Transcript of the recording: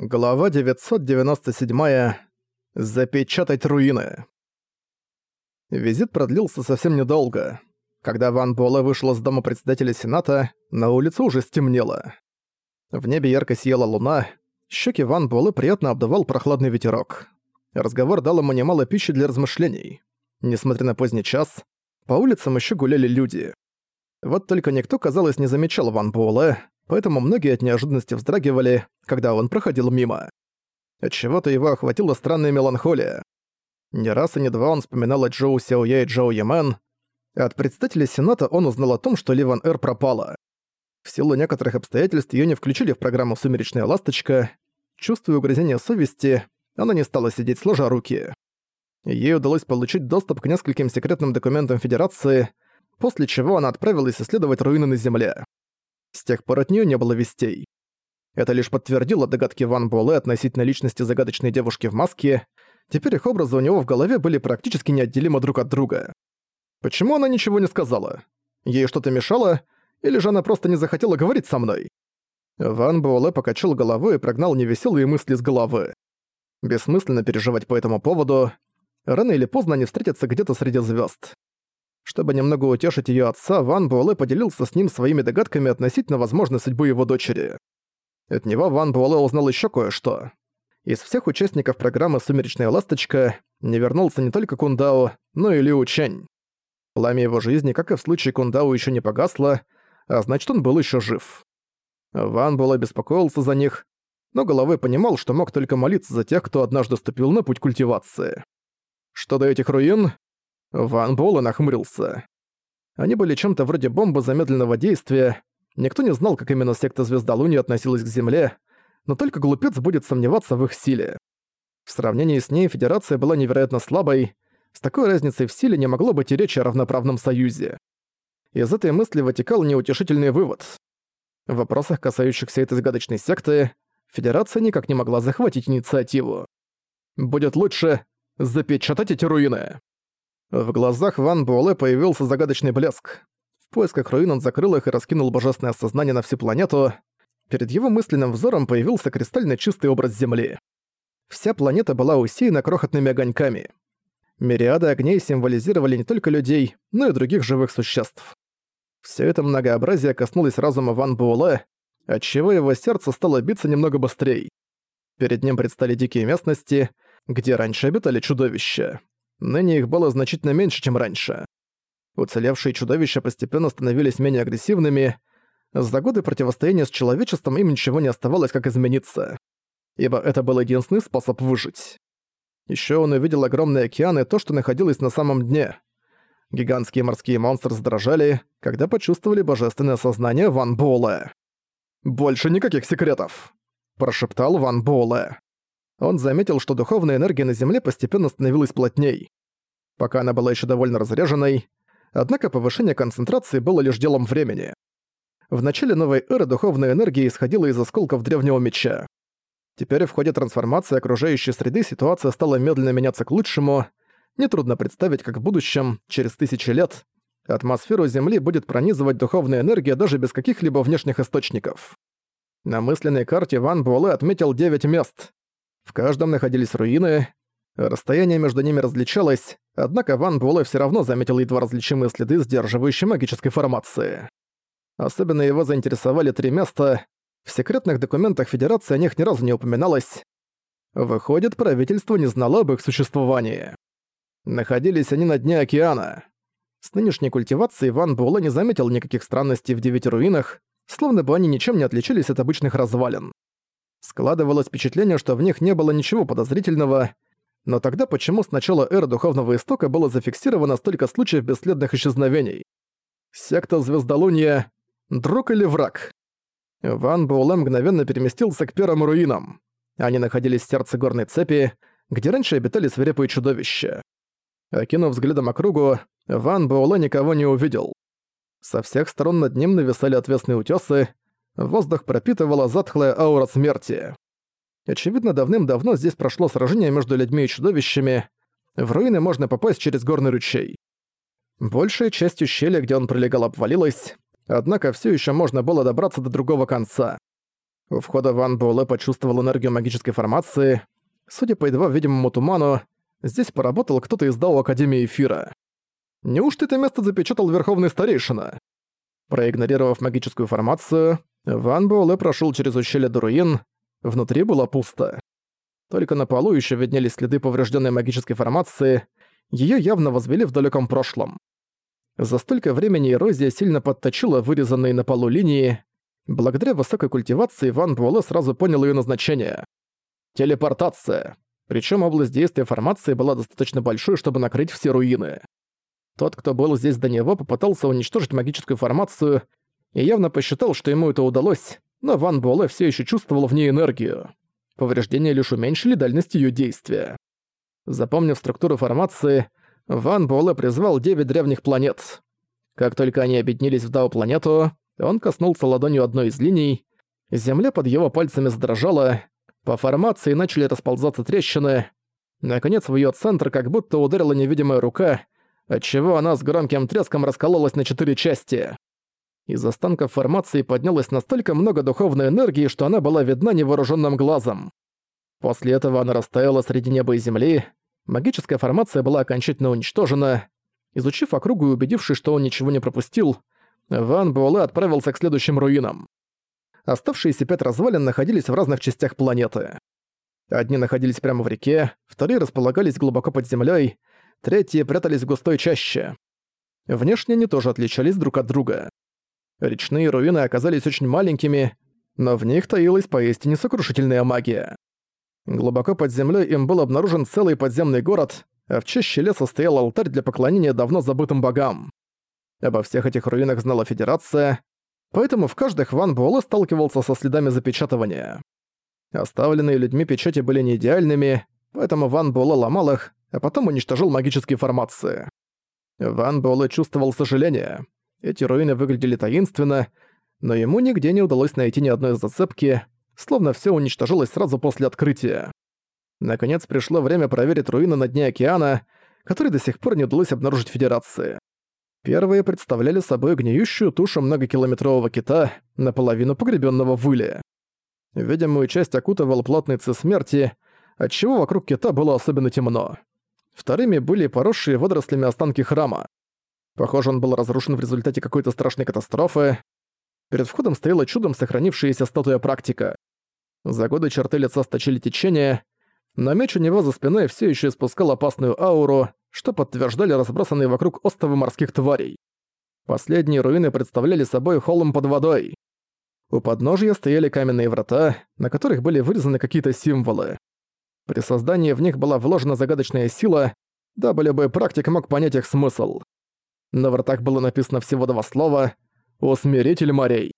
Глава 997. Запечатать руины. Визит продлился совсем недолго. Когда Ван Буэлэ вышел из дома председателя Сената, на улице уже стемнело. В небе ярко сияла луна, щеки Ван Буэлэ приятно обдавал прохладный ветерок. Разговор дал ему немало пищи для размышлений. Несмотря на поздний час, по улицам еще гуляли люди. Вот только никто, казалось, не замечал Ван Буэлэ, поэтому многие от неожиданности вздрагивали, когда он проходил мимо. Отчего-то его охватила странная меланхолия. Не раз и не два он вспоминал о Джоу Сяоя и Джоу Ямен. От председателя Сената он узнал о том, что Ливан Эр пропала. В силу некоторых обстоятельств её не включили в программу «Сумеречная ласточка». Чувствуя угрызение совести, она не стала сидеть сложа руки. Ей удалось получить доступ к нескольким секретным документам Федерации, после чего она отправилась исследовать руины на Земле. С тех пор от неё не было вестей. Это лишь подтвердило догадки Ван Буэлэ относительно личности загадочной девушки в маске. Теперь их образы у него в голове были практически неотделимы друг от друга. Почему она ничего не сказала? Ей что-то мешало? Или же она просто не захотела говорить со мной? Ван Буэлэ покачал головой и прогнал невеселые мысли с головы. Бессмысленно переживать по этому поводу. Рано или поздно они встретятся где-то среди звезд. Чтобы немного утешить ее отца, Ван Буэлэ поделился с ним своими догадками относительно возможной судьбы его дочери. От него Ван Буэлэ узнал еще кое-что. Из всех участников программы «Сумеречная ласточка» не вернулся не только Кундао, но и Лиу Чэнь. Пламя его жизни, как и в случае Кундао, еще не погасло, а значит, он был еще жив. Ван Буэлэ беспокоился за них, но головой понимал, что мог только молиться за тех, кто однажды ступил на путь культивации. Что до этих руин, Ван Буэлэ нахмурился. Они были чем-то вроде бомбы замедленного действия. Никто не знал, как именно секта Звездолуни относилась к Земле, но только глупец будет сомневаться в их силе. В сравнении с ней Федерация была невероятно слабой, с такой разницей в силе не могло быть и речи о равноправном союзе. Из этой мысли вытекал неутешительный вывод. В вопросах, касающихся этой загадочной секты, Федерация никак не могла захватить инициативу. Будет лучше запечатать эти руины. В глазах Ван Буэлэ появился загадочный блеск. В поисках руин он закрыл их и раскинул божественное сознание на всю планету. Перед его мысленным взором появился кристально чистый образ Земли. Вся планета была усеяна крохотными огоньками. Мириады огней символизировали не только людей, но и других живых существ. Все это многообразие коснулось разума Ван Буэлэ, отчего его сердце стало биться немного быстрее. Перед ним предстали дикие местности, где раньше обитали чудовища. Ныне их было значительно меньше, чем раньше. Уцелевшие чудовища постепенно становились менее агрессивными. За годы противостояния с человечеством им ничего не оставалось, как измениться. Ибо это был единственный способ выжить. Еще он увидел огромные океаны и то, что находилось на самом дне. Гигантские морские монстры задрожали, когда почувствовали божественное сознание Ван Буэлэ. «Больше никаких секретов!» – прошептал Ван Буэлэ он заметил, что духовная энергия на Земле постепенно становилась плотней. Пока она была еще довольно разряженной, однако повышение концентрации было лишь делом времени. В начале новой эры духовная энергия исходила из осколков древнего меча. Теперь в ходе трансформации окружающей среды ситуация стала медленно меняться к лучшему. Нетрудно представить, как в будущем, через тысячи лет, атмосферу Земли будет пронизывать духовная энергия даже без каких-либо внешних источников. На мысленной карте Ван Буэлэ отметил 9 мест. В каждом находились руины, расстояние между ними различалось, однако Ван Буэлэ всё равно заметил едва различимые следы сдерживающей магической формации. Особенно его заинтересовали три места. В секретных документах Федерации о них ни разу не упоминалось. Выходит, правительство не знало об их существовании. Находились они на дне океана. С нынешней культивацией Ван Буэлэ не заметил никаких странностей в девяти руинах, словно бы они ничем не отличались от обычных развалин. Складывалось впечатление, что в них не было ничего подозрительного, но тогда почему с начала эры Духовного Истока было зафиксировано столько случаев бесследных исчезновений? Секта Звездолуния — друг или враг? Ван Буэлэ мгновенно переместился к первым руинам. Они находились в сердце горной цепи, где раньше обитали свирепые чудовища. Окинув взглядом округу, Ван Буэлэ никого не увидел. Со всех сторон над ним нависали отвесные утёсы, Воздух пропитывала затхлая аура смерти. Очевидно, давным-давно здесь прошло сражение между людьми и чудовищами. В руины можно попасть через горный ручей. Большая часть ущелья, где он пролегал, обвалилась, однако все еще можно было добраться до другого конца. У входа Ван Буэлэ почувствовал энергию магической формации. Судя по едва видимому туману, здесь поработал кто-то из Дао Академии Эфира. Неужто это место запечатал Верховный Старейшина? Проигнорировав магическую формацию, Ван Буэлэ прошел через ущелье до руин. Внутри было пусто. Только на полу еще виднелись следы поврежденной магической формации. Ее явно возвели в далеком прошлом. За столько времени эрозия сильно подточила вырезанные на полу линии, Благодаря высокой культивации Ван Буэлэ сразу понял ее назначение. Телепортация. Причем область действия формации была достаточно большой, чтобы накрыть все руины. Тот, кто был здесь до него, попытался уничтожить магическую формацию и явно посчитал, что ему это удалось, но Ван Буэлэ все еще чувствовал в ней энергию. Повреждения лишь уменьшили дальность ее действия. Запомнив структуру формации, Ван Буэлэ призвал девять древних планет. Как только они объединились в Дао-планету, он коснулся ладонью одной из линий, земля под его пальцами задрожала, по формации начали расползаться трещины. Наконец, в её центр как будто ударила невидимая рука, отчего она с громким треском раскололась на четыре части. Из останков формации поднялось настолько много духовной энергии, что она была видна невооружённым глазом. После этого она растаяла среди неба и земли, магическая формация была окончательно уничтожена. Изучив округу и убедившись, что он ничего не пропустил, Ван Буэлэ отправился к следующим руинам. Оставшиеся пять развалин находились в разных частях планеты. Одни находились прямо в реке, вторые располагались глубоко под землей, третьи прятались в густой чаще. Внешне они тоже отличались друг от друга. Речные руины оказались очень маленькими, но в них таилась поистине сокрушительная магия. Глубоко под землей им был обнаружен целый подземный город, а в чаще леса стоял алтарь для поклонения давно забытым богам. Обо всех этих руинах знала Федерация, поэтому в каждых Ван Буэлэ сталкивался со следами запечатывания. Оставленные людьми печати были не идеальными, поэтому Ван Буэлэ ломал их, а потом уничтожил магические формации. Ван Буэлэ чувствовал сожаление. Эти руины выглядели таинственно, но ему нигде не удалось найти ни одной зацепки, словно все уничтожилось сразу после открытия. Наконец пришло время проверить руины на дне океана, которые до сих пор не удалось обнаружить Федерации. Первые представляли собой гниющую тушу многокилометрового кита, наполовину погребенного в выле. Видимую часть окутывал плотный цвет смерти, отчего вокруг кита было особенно темно. Вторыми были поросшие водорослями останки храма. Похоже, он был разрушен в результате какой-то страшной катастрофы. Перед входом стояла чудом сохранившаяся статуя практика. За годы черты лица сточили течение, но меч у него за спиной все еще испускал опасную ауру, что подтверждали разбросанные вокруг островы морских тварей. Последние руины представляли собой холм под водой. У подножия стояли каменные врата, на которых были вырезаны какие-то символы. При создании в них была вложена загадочная сила, дабы любой практик мог понять их смысл. На вратах было написано всего два слова «Усмиритель морей».